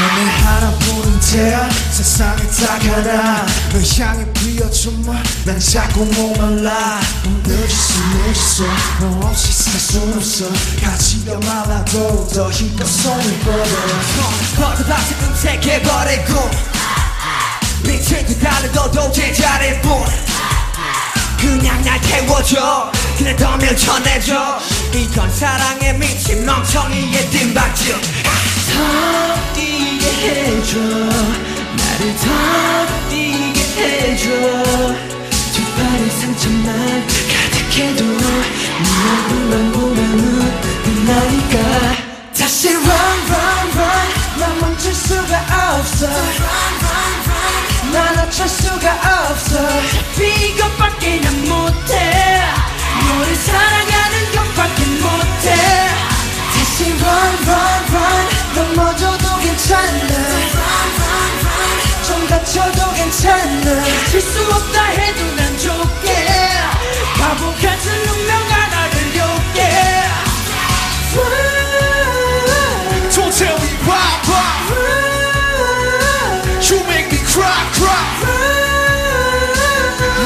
하나뿐인 태양 세상에 딱 하나 널 향해 피어주마 난 자꾸 목말라. 늦었어 늦었어. 너 없이 살 순 없어. 가지가 말라도 더 힘껏 손을 뻗어. 버터 다시 음색해버리고. 빛을 그달려도 제자리일 뿐. 그냥 날 태워줘. 그래 더면 전해줘. 이건 사랑의 미친 멍청이의 뒷박질 해줘. 나를 더 뛰게 해줘. 두 발의 상처만 가득해도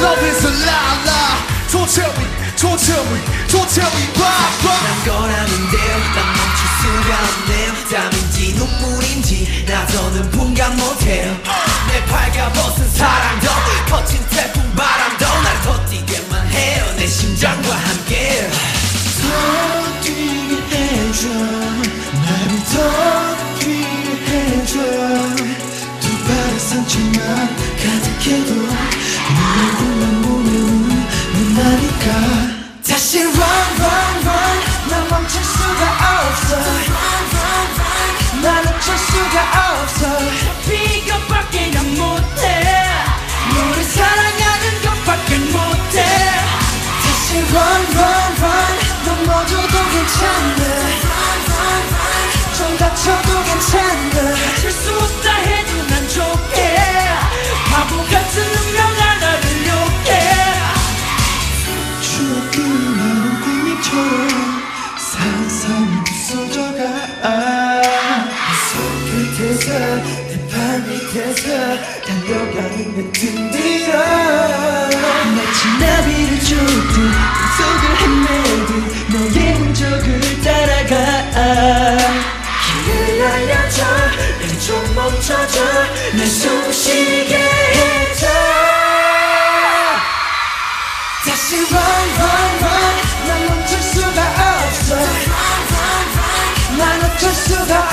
Love is a lie, lie. Don't tell me, don't tell me, don't tell me why, why? 난 거라는데요 난 멈출 수가 없네요 땀인지 눈물인지 나서는 분간 못해요 내 발가벗은 사랑도 거친 태풍 바람도 날 더 뛰게만 해요. 내 심장과 함께. 더 뛰게 해줘. 나를 더 뛰게 해줘. 두 발의 상처만 가득해도 다시 run 손끝에서 내발 밑에서 달려가는 내 든들어. 마치 나비를 쫓듯 속을 헤매듯 너의 흔적을 따라가. 길을 알려줘. 날좀 멈춰줘. 날 숨쉬게 해줘. 다시 run run run. 난 멈출 수가 없어. 난 어쩔 수가